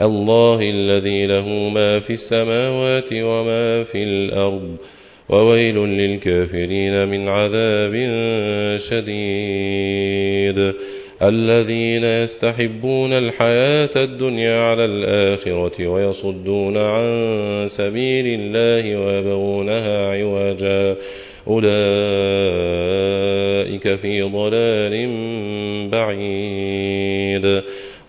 الله الذي له ما في السماوات وما في الأرض وويل للكافرين من عذاب شديد. الذين يستحبون الحياة الدنيا على الآخرة ويصدون عن سبيل الله ويبغونها عوجا. أولئك في ضلال بعيد.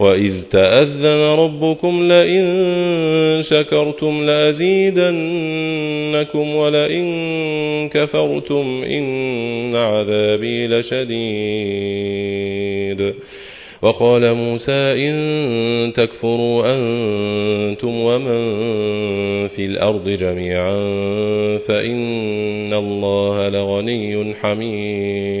وإذ تأذن ربكم لئن شكرتم لأزيدنكم ولئن كفرتم إن عذابي لشديد وقال موسى إن تكفروا أنتم ومن في الأرض جميعا فإن الله لغني حميد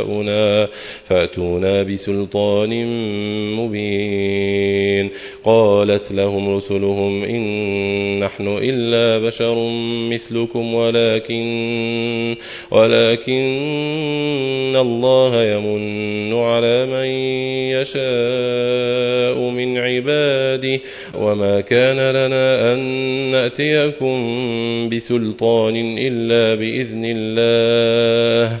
آباؤنا فأتونا بسلطان مبين قالت لهم رسلهم إن نحن إلا بشر مثلكم ولكن ولكن الله يمن على من يشاء من عباده وما كان لنا أن نأتيكم بسلطان إلا بإذن الله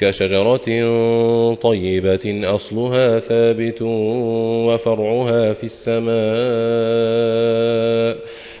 كشجرة طيبة أصلها ثابت وفرعها في السماء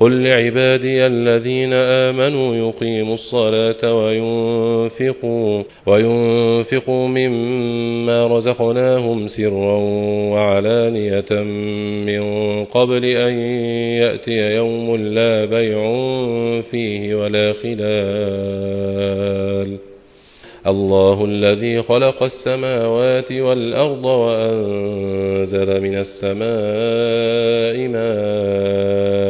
قل لعبادي الذين آمنوا يقيموا الصلاة وينفقوا وينفقوا مما رزقناهم سرا وعلانية من قبل أن يأتي يوم لا بيع فيه ولا خلال. الله الذي خلق السماوات والأرض وأنزل من السماء ماء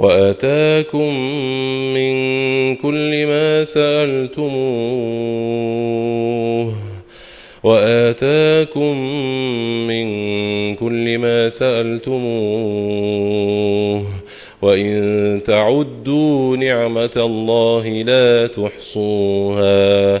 وآتاكم من كل ما سألتموه وآتاكم من كل ما سألتموه وإن تعدوا نعمة الله لا تحصوها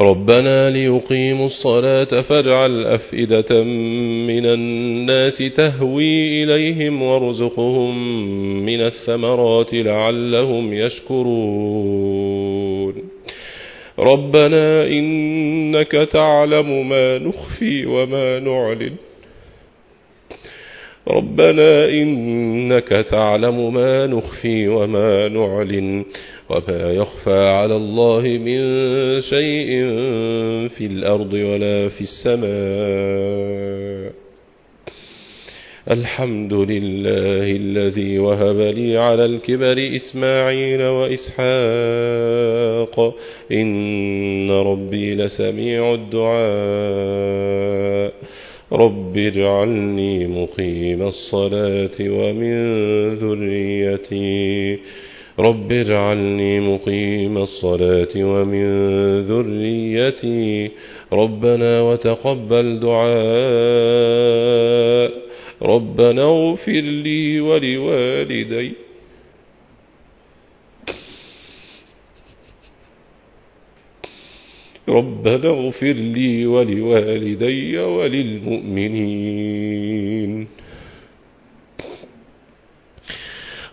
ربنا ليقيموا الصلاة فاجعل أفئدة من الناس تهوي إليهم وارزقهم من الثمرات لعلهم يشكرون. ربنا إنك تعلم ما نخفي وما نعلن. ربنا إنك تعلم ما نخفي وما نعلن. وما يخفى على الله من شيء في الأرض ولا في السماء. الحمد لله الذي وهب لي على الكبر إسماعيل وإسحاق. إن ربي لسميع الدعاء. رب اجعلني مقيم الصلاة ومن ذريتي. رب اجعلني مقيم الصلاة ومن ذريتي ربنا وتقبل دعاء ربنا اغفر لي ولوالدي. ربنا اغفر لي ولوالدي وللمؤمنين.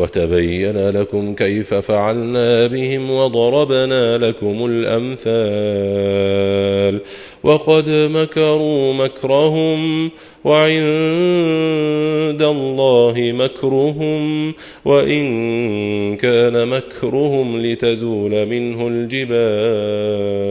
وتبين لكم كيف فعلنا بهم وضربنا لكم الأمثال وقد مكروا مكرهم وعند الله مكرهم وإن كان مكرهم لتزول منه الجبال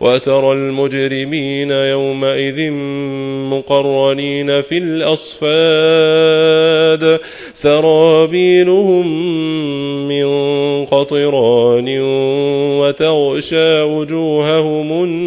وترى المجرمين يومئذ مقرنين في الأصفاد. سرابيلهم من قطران وتغشى وجوههم النار.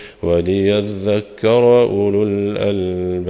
وليذكر أولو الألباب.